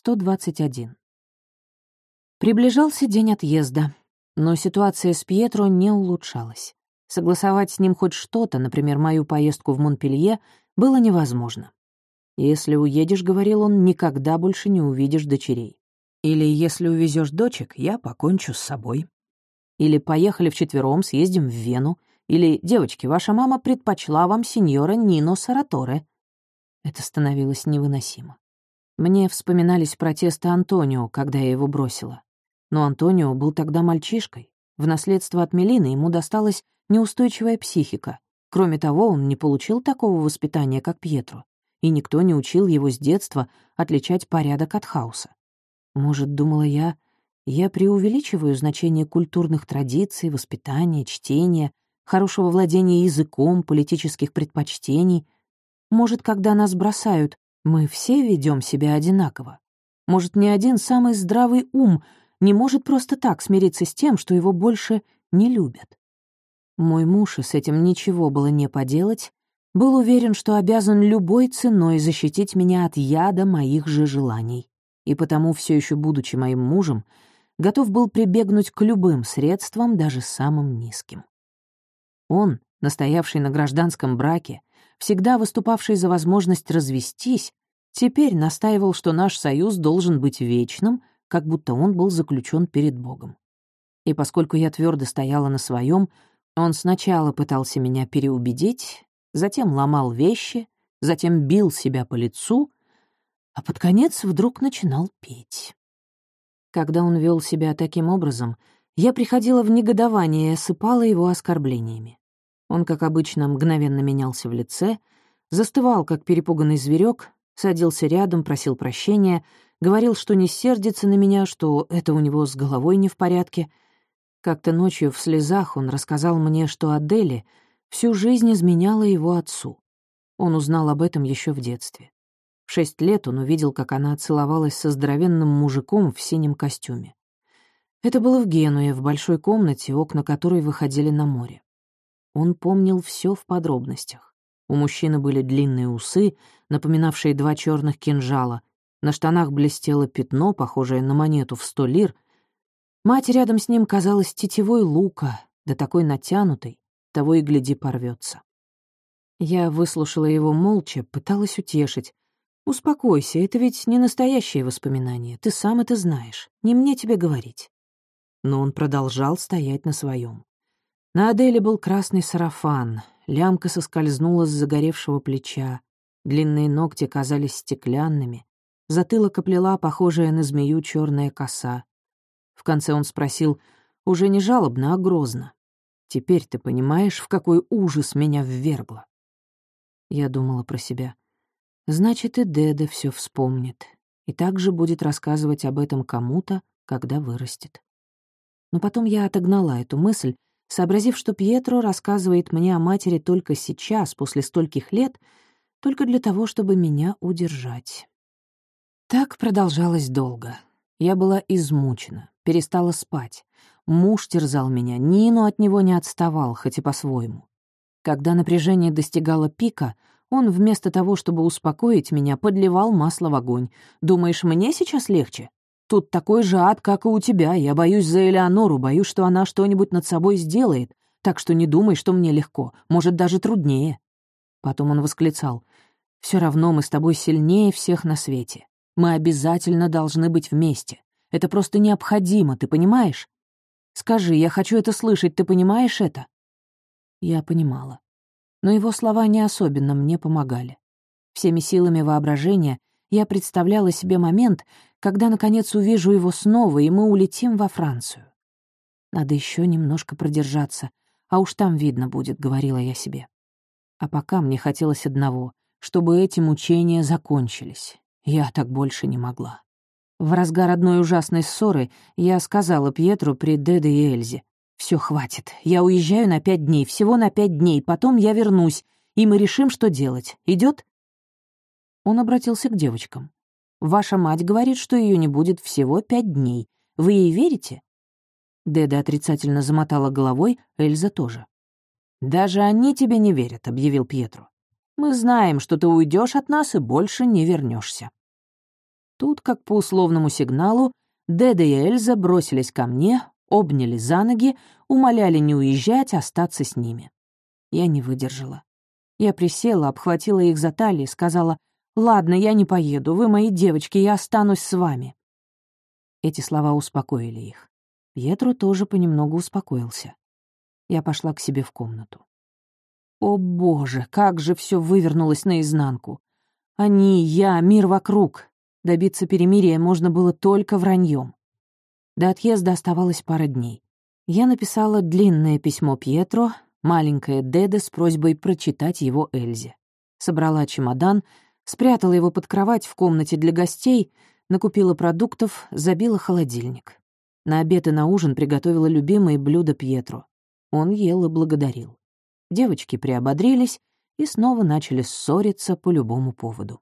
121. Приближался день отъезда, но ситуация с Пьетро не улучшалась. Согласовать с ним хоть что-то, например, мою поездку в Монпелье, было невозможно. «Если уедешь, — говорил он, — никогда больше не увидишь дочерей. Или если увезешь дочек, я покончу с собой. Или поехали вчетвером, съездим в Вену. Или, девочки, ваша мама предпочла вам сеньора Нино Сараторе». Это становилось невыносимо. Мне вспоминались протесты Антонио, когда я его бросила. Но Антонио был тогда мальчишкой. В наследство от Мелины ему досталась неустойчивая психика. Кроме того, он не получил такого воспитания, как Пьетро, и никто не учил его с детства отличать порядок от хаоса. Может, думала я, я преувеличиваю значение культурных традиций, воспитания, чтения, хорошего владения языком, политических предпочтений. Может, когда нас бросают, мы все ведем себя одинаково. Может, ни один самый здравый ум не может просто так смириться с тем, что его больше не любят. Мой муж, и с этим ничего было не поделать, был уверен, что обязан любой ценой защитить меня от яда моих же желаний, и потому, все еще будучи моим мужем, готов был прибегнуть к любым средствам, даже самым низким. Он, настоявший на гражданском браке, всегда выступавший за возможность развестись, теперь настаивал, что наш союз должен быть вечным, как будто он был заключен перед Богом. И поскольку я твердо стояла на своем, он сначала пытался меня переубедить, затем ломал вещи, затем бил себя по лицу, а под конец вдруг начинал петь. Когда он вел себя таким образом, я приходила в негодование и осыпала его оскорблениями. Он, как обычно, мгновенно менялся в лице, застывал, как перепуганный зверек, садился рядом, просил прощения, говорил, что не сердится на меня, что это у него с головой не в порядке. Как-то ночью в слезах он рассказал мне, что Адели всю жизнь изменяла его отцу. Он узнал об этом еще в детстве. В шесть лет он увидел, как она целовалась со здоровенным мужиком в синем костюме. Это было в Генуе, в большой комнате, окна которой выходили на море. Он помнил все в подробностях. У мужчины были длинные усы, напоминавшие два черных кинжала. На штанах блестело пятно, похожее на монету в сто лир. Мать рядом с ним казалась тетевой лука, да такой натянутой, того и гляди порвется. Я выслушала его молча, пыталась утешить. «Успокойся, это ведь не настоящие воспоминания, ты сам это знаешь, не мне тебе говорить». Но он продолжал стоять на своем. На Аделе был красный сарафан, лямка соскользнула с загоревшего плеча, длинные ногти казались стеклянными, затылок оплела похожая на змею черная коса. В конце он спросил, уже не жалобно, а грозно. «Теперь ты понимаешь, в какой ужас меня ввергло?» Я думала про себя. Значит, и Деда все вспомнит, и также будет рассказывать об этом кому-то, когда вырастет. Но потом я отогнала эту мысль сообразив, что Пьетро рассказывает мне о матери только сейчас, после стольких лет, только для того, чтобы меня удержать. Так продолжалось долго. Я была измучена, перестала спать. Муж терзал меня, Нину от него не отставал, хоть и по-своему. Когда напряжение достигало пика, он вместо того, чтобы успокоить меня, подливал масло в огонь. «Думаешь, мне сейчас легче? Тут такой же ад, как и у тебя. Я боюсь за Элеонору, боюсь, что она что-нибудь над собой сделает. Так что не думай, что мне легко. Может, даже труднее». Потом он восклицал. «Все равно мы с тобой сильнее всех на свете. Мы обязательно должны быть вместе. Это просто необходимо, ты понимаешь? Скажи, я хочу это слышать, ты понимаешь это?» Я понимала. Но его слова не особенно мне помогали. Всеми силами воображения я представляла себе момент, когда, наконец, увижу его снова, и мы улетим во Францию. Надо еще немножко продержаться, а уж там видно будет, — говорила я себе. А пока мне хотелось одного, чтобы эти мучения закончились. Я так больше не могла. В разгар одной ужасной ссоры я сказала Пьетру при Деде и Эльзе. «Все, хватит. Я уезжаю на пять дней, всего на пять дней, потом я вернусь, и мы решим, что делать. Идет? Он обратился к девочкам. Ваша мать говорит, что ее не будет всего пять дней. Вы ей верите?» Деда отрицательно замотала головой, Эльза тоже. «Даже они тебе не верят», — объявил Пьетро. «Мы знаем, что ты уйдешь от нас и больше не вернешься. Тут, как по условному сигналу, Деда и Эльза бросились ко мне, обняли за ноги, умоляли не уезжать, остаться с ними. Я не выдержала. Я присела, обхватила их за талии, сказала, «Ладно, я не поеду, вы мои девочки, я останусь с вами». Эти слова успокоили их. Пьетро тоже понемногу успокоился. Я пошла к себе в комнату. О боже, как же все вывернулось наизнанку. Они, я, мир вокруг. Добиться перемирия можно было только враньем. До отъезда оставалось пара дней. Я написала длинное письмо Пьетро, маленькое Деде с просьбой прочитать его Эльзе. Собрала чемодан, спрятала его под кровать в комнате для гостей, накупила продуктов, забила холодильник. На обед и на ужин приготовила любимые блюда Пьетро. Он ел и благодарил. Девочки приободрились и снова начали ссориться по любому поводу.